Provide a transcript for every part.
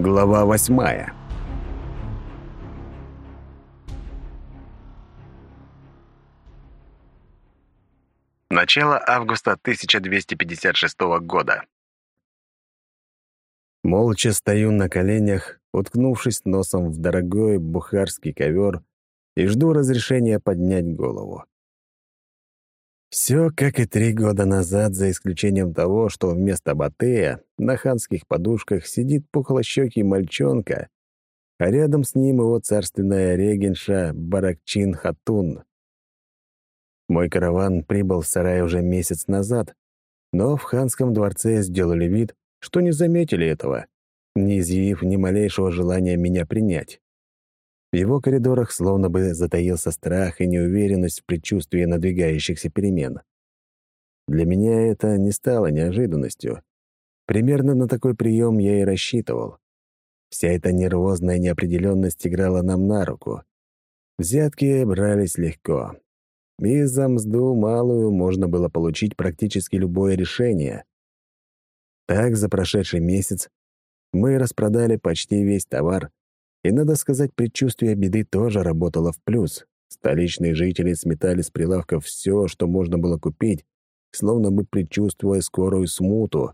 Глава восьмая Начало августа 1256 года. Молча стою на коленях, уткнувшись носом в дорогой бухарский ковер и жду разрешения поднять голову. Все как и три года назад, за исключением того, что вместо Батея на ханских подушках сидит пухлощекий мальчонка, а рядом с ним его царственная регенша Баракчин Хатун. Мой караван прибыл в сарай уже месяц назад, но в ханском дворце сделали вид, что не заметили этого, не изъявив ни малейшего желания меня принять. В его коридорах словно бы затаился страх и неуверенность в предчувствии надвигающихся перемен. Для меня это не стало неожиданностью. Примерно на такой прием я и рассчитывал. Вся эта нервозная неопределенность играла нам на руку. Взятки брались легко. И за мзду малую можно было получить практически любое решение. Так, за прошедший месяц мы распродали почти весь товар, и, надо сказать, предчувствие беды тоже работало в плюс. Столичные жители сметали с прилавков все, что можно было купить, словно бы предчувствуя скорую смуту.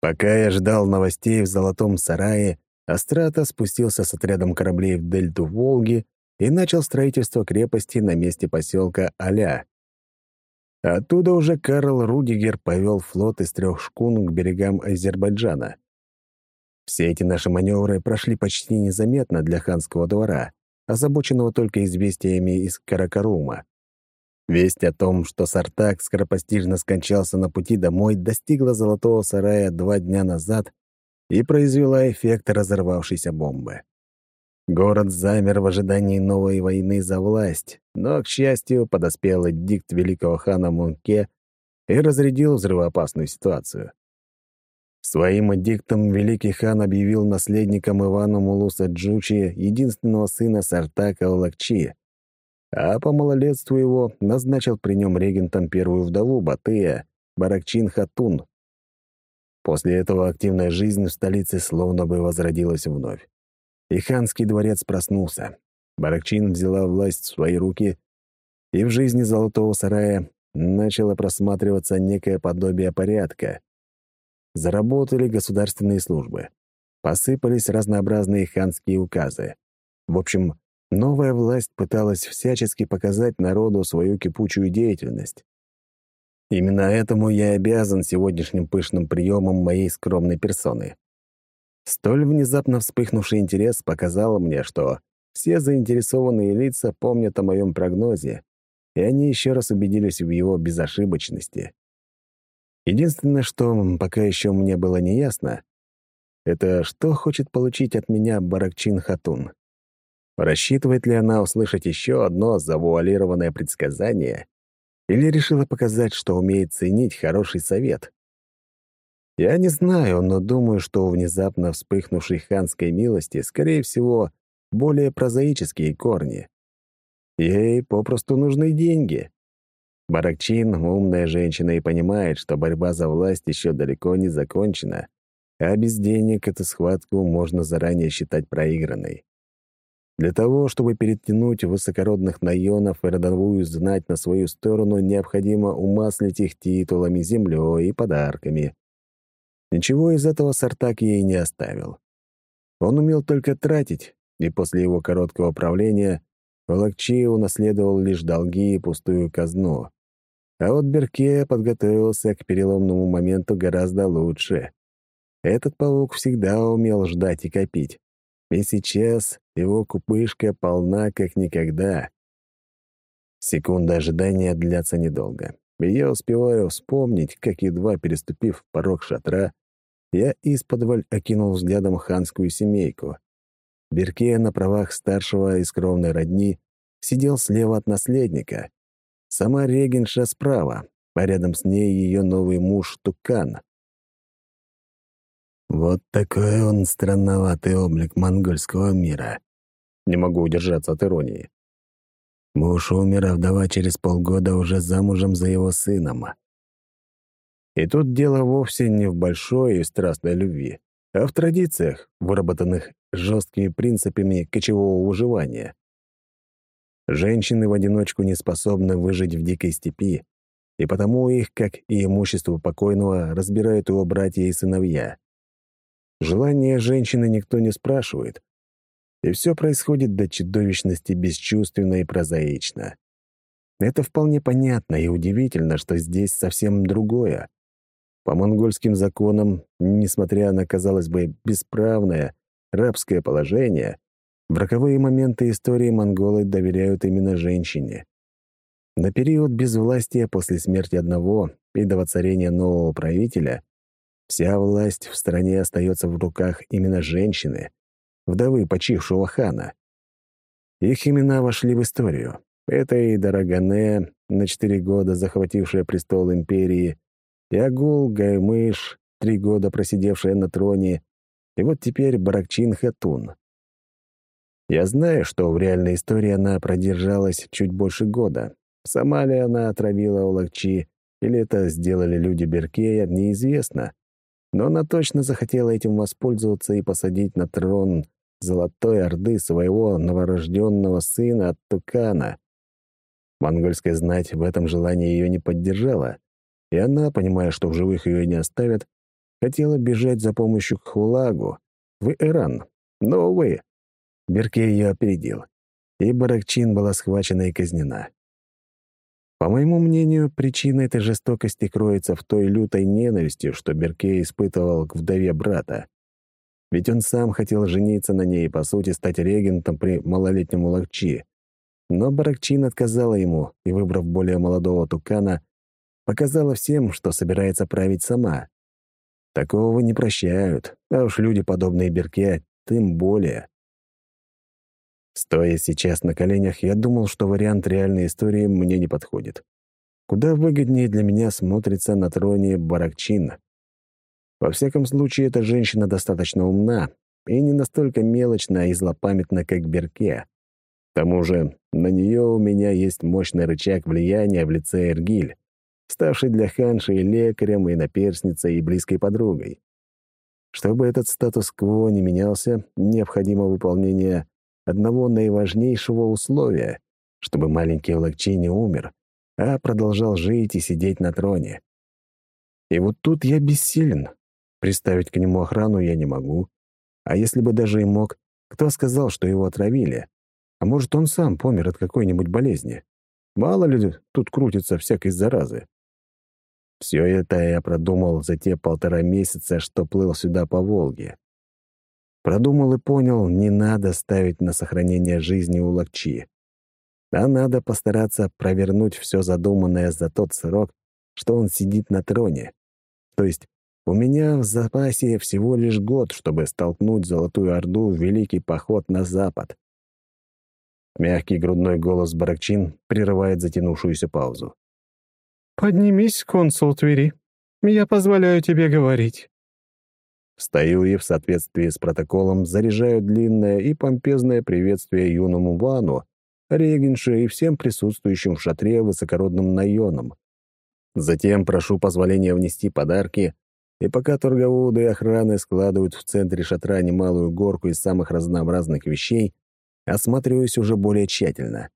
Пока я ждал новостей в Золотом Сарае, Астрата спустился с отрядом кораблей в дельту Волги и начал строительство крепости на месте поселка Аля. Оттуда уже Карл Рудигер повел флот из трех шкун к берегам Азербайджана. Все эти наши маневры прошли почти незаметно для ханского двора, озабоченного только известиями из Каракарума. Весть о том, что Сартак скоропостижно скончался на пути домой, достигла Золотого Сарая два дня назад и произвела эффект разорвавшейся бомбы. Город замер в ожидании новой войны за власть, но, к счастью, подоспел эдикт великого хана Мунке и разрядил взрывоопасную ситуацию. Своим эдиктом великий хан объявил наследником Ивана Мулуса Джучи единственного сына Сартака Лакчи, а по малолетству его назначил при нем регентом первую вдову Батыя, Баракчин Хатун. После этого активная жизнь в столице словно бы возродилась вновь. И ханский дворец проснулся. Баракчин взяла власть в свои руки, и в жизни Золотого Сарая начало просматриваться некое подобие порядка. Заработали государственные службы. Посыпались разнообразные ханские указы. В общем, новая власть пыталась всячески показать народу свою кипучую деятельность. Именно этому я обязан сегодняшним пышным приемом моей скромной персоны. Столь внезапно вспыхнувший интерес показал мне, что все заинтересованные лица помнят о моем прогнозе, и они еще раз убедились в его безошибочности. Единственное, что пока еще мне было неясно, это что хочет получить от меня Баракчин Хатун. Рассчитывает ли она услышать еще одно завуалированное предсказание или решила показать, что умеет ценить хороший совет? Я не знаю, но думаю, что у внезапно вспыхнувшей ханской милости, скорее всего, более прозаические корни. Ей попросту нужны деньги. Баракчин — умная женщина и понимает, что борьба за власть еще далеко не закончена, а без денег эту схватку можно заранее считать проигранной. Для того, чтобы перетянуть высокородных наёнов и родовую знать на свою сторону, необходимо умаслить их титулами, землей и подарками. Ничего из этого Сартак ей не оставил. Он умел только тратить, и после его короткого правления Лакчи унаследовал лишь долги и пустую казну. А вот Берке подготовился к переломному моменту гораздо лучше. Этот паук всегда умел ждать и копить. И сейчас его купышка полна как никогда. Секунды ожидания длятся недолго. И я успеваю вспомнить, как, едва переступив порог шатра, я исподволь окинул взглядом ханскую семейку. Берке на правах старшего из кровной родни сидел слева от наследника, Сама регенша справа, а рядом с ней ее новый муж Тукан. Вот такой он странноватый облик монгольского мира. Не могу удержаться от иронии. Муж умер, а вдова через полгода уже замужем за его сыном. И тут дело вовсе не в большой и страстной любви. а в традициях, выработанных жесткими принципами кочевого выживания. Женщины в одиночку не способны выжить в дикой степи, и потому их, как и имущество покойного, разбирают его братья и сыновья. Желания женщины никто не спрашивает, и все происходит до чудовищности бесчувственно и прозаично. Это вполне понятно и удивительно, что здесь совсем другое. По монгольским законам, несмотря на, казалось бы, бесправное рабское положение, в роковые моменты истории монголы доверяют именно женщине. На период безвластия после смерти одного и до воцарения нового правителя вся власть в стране остается в руках именно женщины, вдовы почившего хана. Их имена вошли в историю. Это и Дарагане, на четыре года захватившая престол империи, и Агул Гаймыш, три года просидевшая на троне, и вот теперь Баракчин Хатун. Я знаю, что в реальной истории она продержалась чуть больше года. Сама ли она отравила Улакчи, или это сделали люди Беркея, неизвестно. Но она точно захотела этим воспользоваться и посадить на трон Золотой Орды своего новорожденного сына от Тукана. Монгольская знать в этом желании ее не поддержала, и она, понимая, что в живых ее не оставят, хотела бежать за помощью к Хулагу, в Иран. Но, увы, Берке ее опередил, и Баракчин была схвачена и казнена. По моему мнению, причина этой жестокости кроется в той лютой ненависти, что Берке испытывал к вдове брата. Ведь он сам хотел жениться на ней и, по сути, стать регентом при малолетнем Улакчи. Но Баракчин отказала ему и, выбрав более молодого тукана, показала всем, что собирается править сама. Такого не прощают, а уж люди, подобные Берке, тем более. Стоя сейчас на коленях, я думал, что вариант реальной истории мне не подходит. Куда выгоднее для меня смотрится на троне Баракчин. Во всяком случае, эта женщина достаточно умна и не настолько мелочна и злопамятна, как Берке. К тому же на нее у меня есть мощный рычаг влияния в лице Эргиль, ставший для Ханши и лекарем, и наперсницей, и близкой подругой. Чтобы этот статус-кво не менялся, необходимо выполнение одного наиважнейшего условия, чтобы маленький Лакчи не умер, а продолжал жить и сидеть на троне. И вот тут я бессилен. Приставить к нему охрану я не могу. А если бы даже и мог, кто сказал, что его отравили? А может, он сам помер от какой-нибудь болезни? Мало ли тут крутится всякой заразы. Все это я продумал за те полтора месяца, что плыл сюда по Волге. Продумал и понял, не надо ставить на сохранение жизни у Лакчи. А надо постараться провернуть все задуманное за тот срок, что он сидит на троне. То есть у меня в запасе всего лишь год, чтобы столкнуть Золотую Орду в великий поход на запад. Мягкий грудной голос Баракчин прерывает затянувшуюся паузу. «Поднимись, консул Твери. Я позволяю тебе говорить». Встаю и в соответствии с протоколом заряжаю длинное и помпезное приветствие юному Вану, регенше и всем присутствующим в шатре высокородным наёнам. Затем прошу позволения внести подарки, и пока торговоды и охраны складывают в центре шатра немалую горку из самых разнообразных вещей, осматриваюсь уже более тщательно.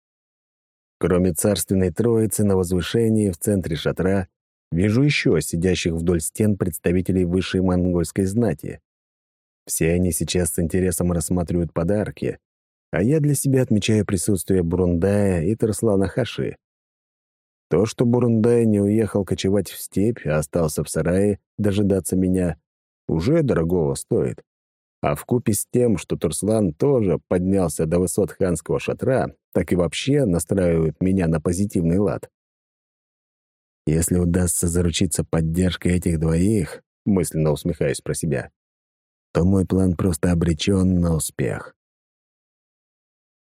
Кроме царственной троицы на возвышении в центре шатра, вижу еще сидящих вдоль стен представителей высшей монгольской знати. Все они сейчас с интересом рассматривают подарки, а я для себя отмечаю присутствие Бурундая и Тарслана Хаши. То, что Бурундай не уехал кочевать в степь, а остался в сарае дожидаться меня, уже дорогого стоит. А вкупе с тем, что Турслан тоже поднялся до высот ханского шатра, так и вообще настраивает меня на позитивный лад. Если удастся заручиться поддержкой этих двоих, мысленно усмехаясь про себя, то мой план просто обречен на успех.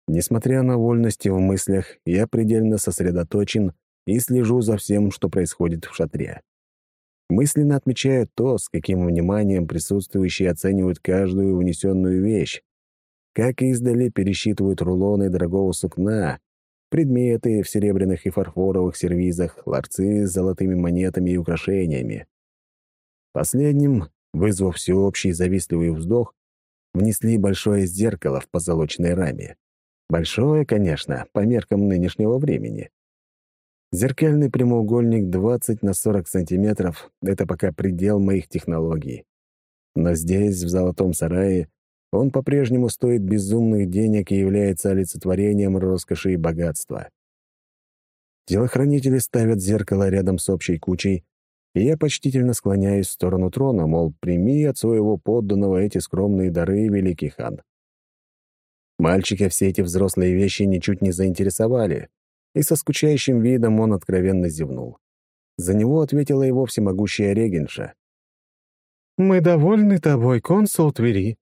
Несмотря на вольности в мыслях, я предельно сосредоточен и слежу за всем, что происходит в шатре мысленно отмечаю то, с каким вниманием присутствующие оценивают каждую внесенную вещь, как издали пересчитывают рулоны дорогого сукна, предметы в серебряных и фарфоровых сервизах, ларцы с золотыми монетами и украшениями. Последним вызвав всеобщий завистливый вздох, внесли большое зеркало в позолоченной раме. Большое, конечно, по меркам нынешнего времени. Зеркальный прямоугольник 20 на 40 сантиметров — это пока предел моих технологий. Но здесь, в Золотом Сарае, он по-прежнему стоит безумных денег и является олицетворением роскоши и богатства. Телохранители ставят зеркало рядом с общей кучей, и я почтительно склоняюсь в сторону трона, мол, прими от своего подданного эти скромные дары, великий хан. Мальчика все эти взрослые вещи ничуть не заинтересовали, и со скучающим видом он откровенно зевнул. За него ответила его всемогущая регенша. «Мы довольны тобой, консул Твери,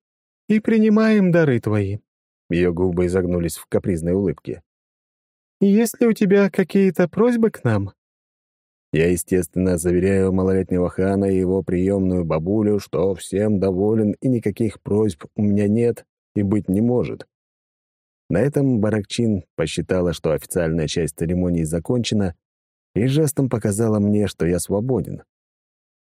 и принимаем дары твои». Ее губы изогнулись в капризной улыбке. «Есть ли у тебя какие-то просьбы к нам?» Я, естественно, заверяю малолетнего хана и его приемную бабулю, что всем доволен и никаких просьб у меня нет и быть не может. На этом Баракчин посчитала, что официальная часть церемонии закончена, и жестом показала мне, что я свободен.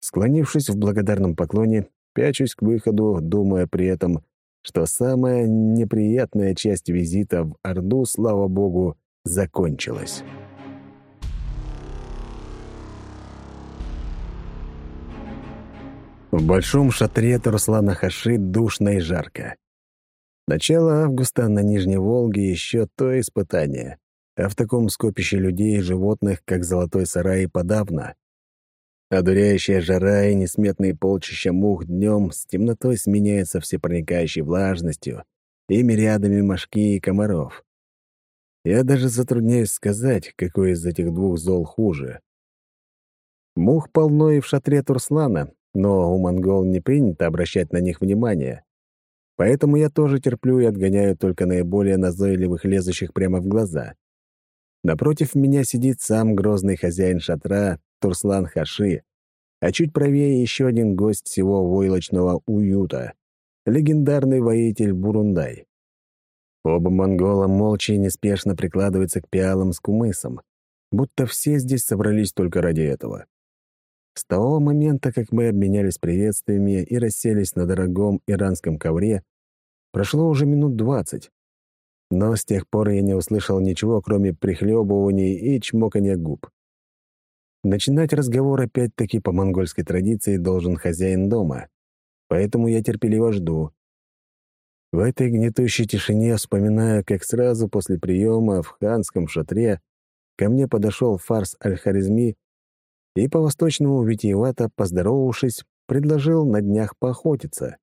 Склонившись в благодарном поклоне, пячусь к выходу, думая при этом, что самая неприятная часть визита в Орду, слава богу, закончилась. В большом шатре Турслана Хаши душно и жарко. Начало августа на Нижней Волге еще то испытание, а в таком скопище людей и животных, как Золотой Сарай, подавно. Одуряющая жара и несметные полчища мух днем с темнотой сменяются всепроникающей влажностью и мириадами мошки и комаров. Я даже затрудняюсь сказать, какой из этих двух зол хуже. Мух полно и в шатре Турслана, но у монгол не принято обращать на них внимание. Поэтому я тоже терплю и отгоняю только наиболее назойливых, лезущих прямо в глаза. Напротив меня сидит сам грозный хозяин шатра Турслан Хаши, а чуть правее еще один гость всего войлочного уюта — легендарный воитель Бурундай. Оба монгола молча и неспешно прикладываются к пиалам с кумысом, будто все здесь собрались только ради этого. С того момента, как мы обменялись приветствиями и расселись на дорогом иранском ковре, прошло уже минут двадцать. Но с тех пор я не услышал ничего, кроме прихлебываний и чмоканья губ. Начинать разговор опять-таки по монгольской традиции должен хозяин дома, поэтому я терпеливо жду. В этой гнетущей тишине вспоминаю, как сразу после приема в ханском шатре ко мне подошел фарс Аль-Харизми и по-восточному витиевато, поздоровавшись, предложил на днях поохотиться.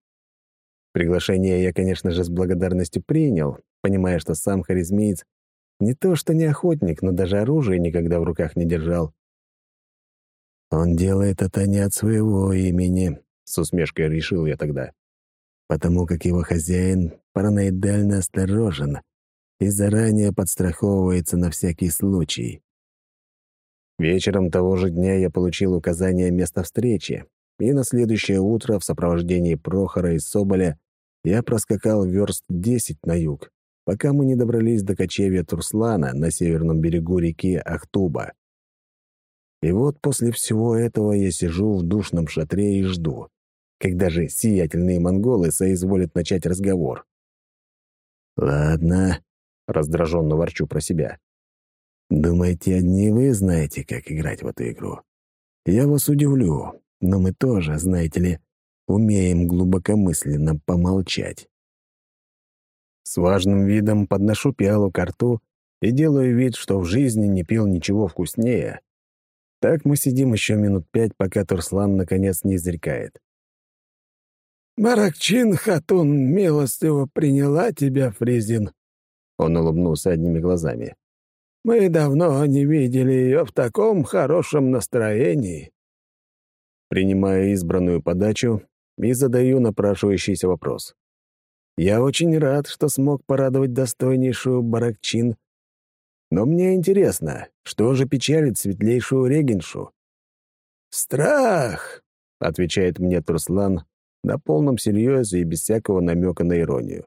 Приглашение я, конечно же, с благодарностью принял, понимая, что сам харизмеец не то что не охотник, но даже оружие никогда в руках не держал. «Он делает это не от своего имени», — с усмешкой решил я тогда, «потому как его хозяин параноидально осторожен и заранее подстраховывается на всякий случай. Вечером того же дня я получил указание места встречи, и на следующее утро в сопровождении Прохора и Соболя я проскакал верст десять на юг, пока мы не добрались до кочевья Турслана на северном берегу реки Ахтуба. И вот после всего этого я сижу в душном шатре и жду, когда же сиятельные монголы соизволят начать разговор. «Ладно», — раздраженно ворчу про себя. Думаете, одни вы знаете, как играть в эту игру? Я вас удивлю, но мы тоже, знаете ли, умеем глубокомысленно помолчать. С важным видом подношу пиалу к рту и делаю вид, что в жизни не пил ничего вкуснее. Так мы сидим еще минут пять, пока Турслан наконец не изрекает. «Баракчин Хатун милостиво приняла тебя, Фризин». Он улыбнулся одними глазами. Мы давно не видели ее в таком хорошем настроении». Принимаю избранную подачу и задаю напрашивающийся вопрос. Я очень рад, что смог порадовать достойнейшую Баракчин, но мне интересно, что же печалит светлейшую регеншу? «Страх!» — отвечает мне Турслан на полном серьезе и без всякого намека на иронию.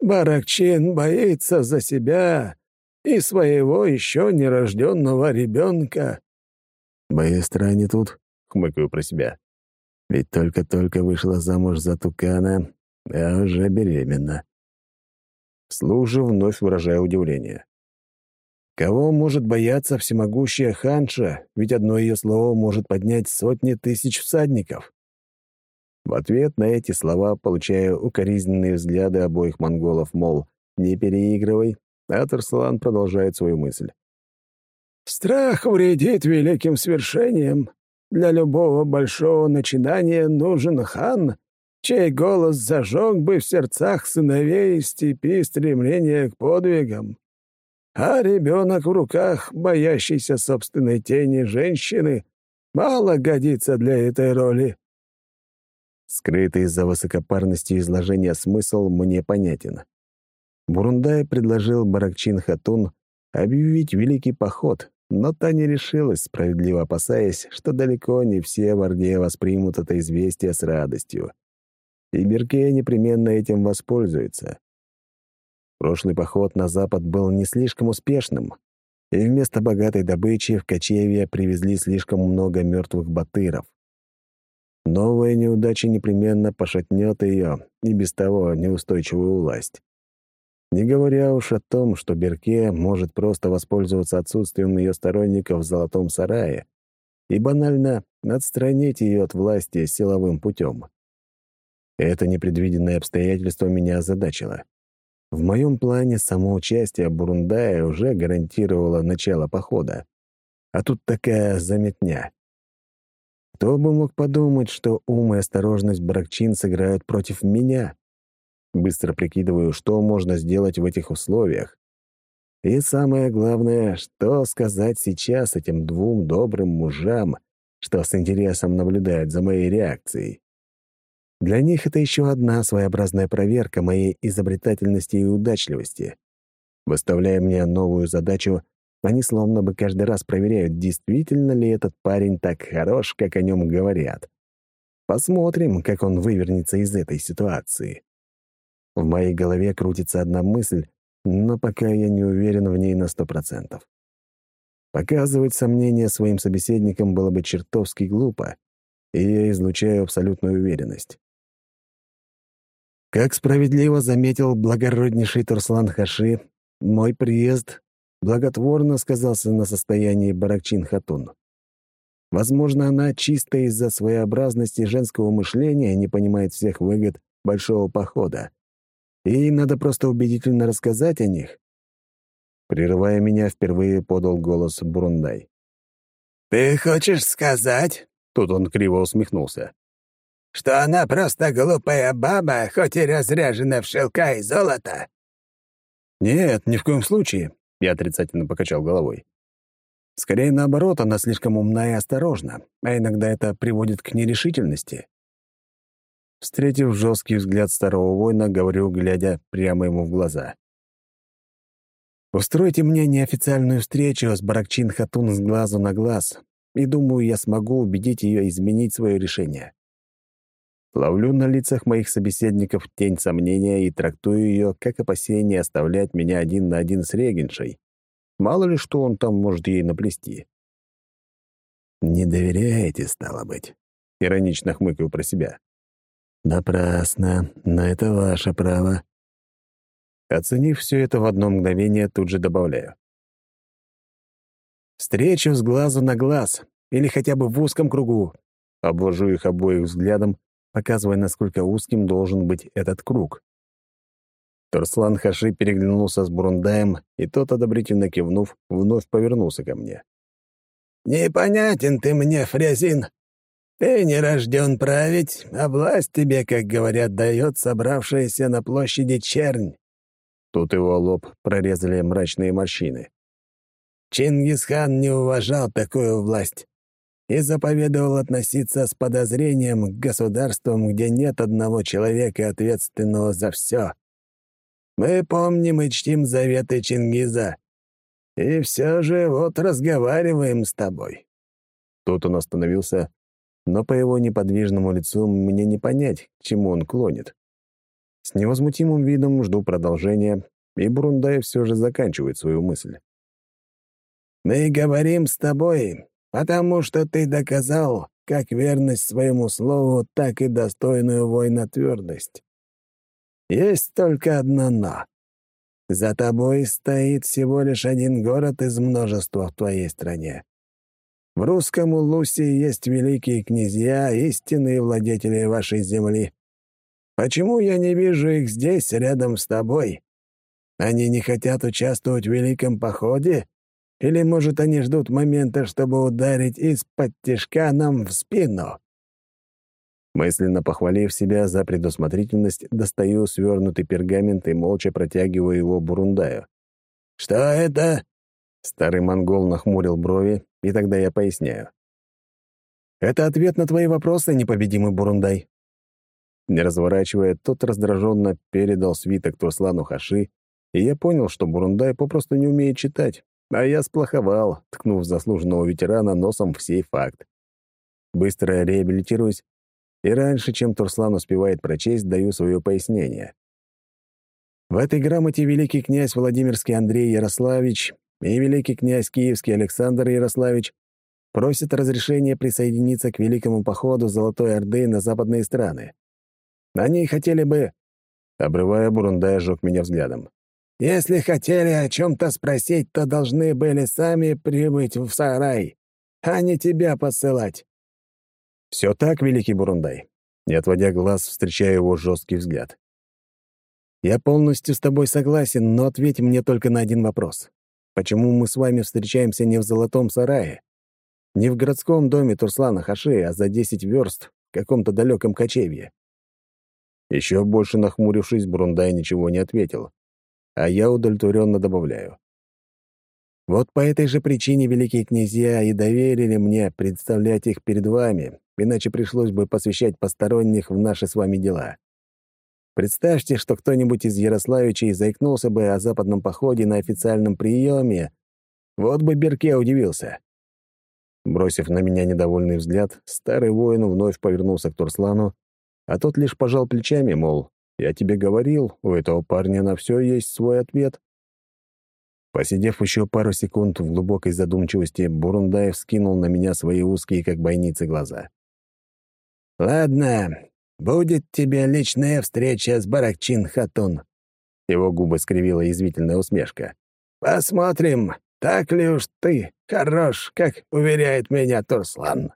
«Баракчин боится за себя и своего еще нерожденного ребенка. «Быстро они тут», — хмыкаю про себя. Ведь только-только вышла замуж за Тукана, а уже беременна. Вслух же вновь выражая удивление. Кого может бояться всемогущая ханша, ведь одно ее слово может поднять сотни тысяч всадников? В ответ на эти слова получаю укоризненные взгляды обоих монголов, мол, не переигрывай, а продолжает свою мысль. «Страх вредит великим свершениям. Для любого большого начинания нужен хан, чей голос зажег бы в сердцах сыновей степи стремление к подвигам. А ребенок в руках, боящийся собственной тени женщины, мало годится для этой роли. Скрытый из-за высокопарности изложения смысл мне понятен. Бурундай предложил Баракчин Хатун объявить великий поход, но та не решилась, справедливо опасаясь, что далеко не все в Орде воспримут это известие с радостью. И Беркея непременно этим воспользуется. Прошлый поход на запад был не слишком успешным, и вместо богатой добычи в кочевье привезли слишком много мертвых батыров. Новая неудача непременно пошатнет ее и без того неустойчивую власть. Не говоря уж о том, что Берке может просто воспользоваться отсутствием ее сторонников в Золотом Сарае и банально отстранить ее от власти силовым путем. Это непредвиденное обстоятельство меня озадачило. В моем плане само участие Бурундая уже гарантировало начало похода. А тут такая заметня. Кто бы мог подумать, что ум и осторожность Бракчин сыграют против меня? Быстро прикидываю, что можно сделать в этих условиях. И самое главное, что сказать сейчас этим двум добрым мужам, что с интересом наблюдают за моей реакцией. Для них это еще одна своеобразная проверка моей изобретательности и удачливости. Выставляя мне новую задачу, они словно бы каждый раз проверяют, действительно ли этот парень так хорош, как о нем говорят. Посмотрим, как он вывернется из этой ситуации. В моей голове крутится одна мысль, но пока я не уверен в ней на сто процентов. Показывать сомнения своим собеседникам было бы чертовски глупо, и я излучаю абсолютную уверенность. Как справедливо заметил благороднейший Турслан Хаши, мой приезд благотворно сказался на состоянии Баракчин Хатун. Возможно, она чисто из-за своеобразности женского мышления не понимает всех выгод большого похода. И надо просто убедительно рассказать о них. Прерывая меня, впервые подал голос Бурундай. «Ты хочешь сказать?» Тут он криво усмехнулся что она просто глупая баба, хоть и разряжена в шелка и золото?» «Нет, ни в коем случае», — я отрицательно покачал головой. «Скорее наоборот, она слишком умна и осторожна, а иногда это приводит к нерешительности». Встретив жесткий взгляд старого воина, говорю, глядя прямо ему в глаза. «Устройте мне неофициальную встречу с Баракчин Хатун с глазу на глаз, и думаю, я смогу убедить ее изменить свое решение. Ловлю на лицах моих собеседников тень сомнения и трактую ее как опасение оставлять меня один на один с регеншей. Мало ли, что он там может ей наплести. «Не доверяете, стало быть?» — иронично хмыкаю про себя. «Напрасно, но это ваше право». Оценив все это в одно мгновение, тут же добавляю. «Встречу с глазу на глаз, или хотя бы в узком кругу». Обвожу их обоих взглядом показывая, насколько узким должен быть этот круг. Турслан Хаши переглянулся с Бурундаем, и тот, одобрительно кивнув, вновь повернулся ко мне. «Непонятен ты мне, Фрязин. Ты не рожден править, а власть тебе, как говорят, дает собравшаяся на площади чернь». Тут его лоб прорезали мрачные морщины. Чингисхан не уважал такую власть и заповедовал относиться с подозрением к государствам, где нет одного человека, ответственного за все. Мы помним и чтим заветы Чингиза. И все же вот разговариваем с тобой». Тут он остановился, но по его неподвижному лицу мне не понять, к чему он клонит. С невозмутимым видом жду продолжения, и Бурундай все же заканчивает свою мысль. «Мы говорим с тобой, потому что ты доказал, как верность своему слову, так и достойную воина твердость. Есть только одно «но». За тобой стоит всего лишь один город из множества в твоей стране. В русском Улусе есть великие князья, истинные владетели вашей земли. Почему я не вижу их здесь, рядом с тобой? Они не хотят участвовать в великом походе? Или, может, они ждут момента, чтобы ударить из-под тишка нам в спину?» Мысленно похвалив себя за предусмотрительность, достаю свернутый пергамент и молча протягиваю его Бурундаю. «Что это?» Старый монгол нахмурил брови, и тогда я поясняю. «Это ответ на твои вопросы, непобедимый Бурундай». Не разворачивая, тот раздраженно передал свиток Турслану Хаши, и я понял, что Бурундай попросту не умеет читать, а я сплоховал, ткнув заслуженного ветерана носом в сей факт. Быстро реабилитируюсь и раньше, чем Турслан успевает прочесть, даю свое пояснение. В этой грамоте великий князь Владимирский Андрей Ярославич и великий князь Киевский Александр Ярославич просят разрешения присоединиться к великому походу Золотой Орды на западные страны. Они хотели бы... Обрывая Бурундая, жег меня взглядом. «Если хотели о чем-то спросить, то должны были сами прибыть в сарай, а не тебя посылать. «Все так, великий Бурундай?» Не отводя глаз, встречаю его жесткий взгляд. «Я полностью с тобой согласен, но ответь мне только на один вопрос. Почему мы с вами встречаемся не в Золотом Сарае? Не в городском доме Турслана Хаши, а за десять верст в каком-то далеком кочевье?» Еще больше нахмурившись, Бурундай ничего не ответил, а я удовлетворенно добавляю. Вот по этой же причине великие князья и доверили мне представлять их перед вами, иначе пришлось бы посвящать посторонних в наши с вами дела. Представьте, что кто-нибудь из Ярославичей заикнулся бы о западном походе на официальном приеме. Вот бы Берке удивился. Бросив на меня недовольный взгляд, старый воин вновь повернулся к Турслану, а тот лишь пожал плечами, мол, «Я тебе говорил, у этого парня на все есть свой ответ». Посидев еще пару секунд в глубокой задумчивости, Бурундаев скинул на меня свои узкие, как бойницы, глаза. «Ладно, будет тебе личная встреча с Баракчин Хатун». Его губы скривила язвительная усмешка. «Посмотрим, так ли уж ты хорош, как уверяет меня Турслан».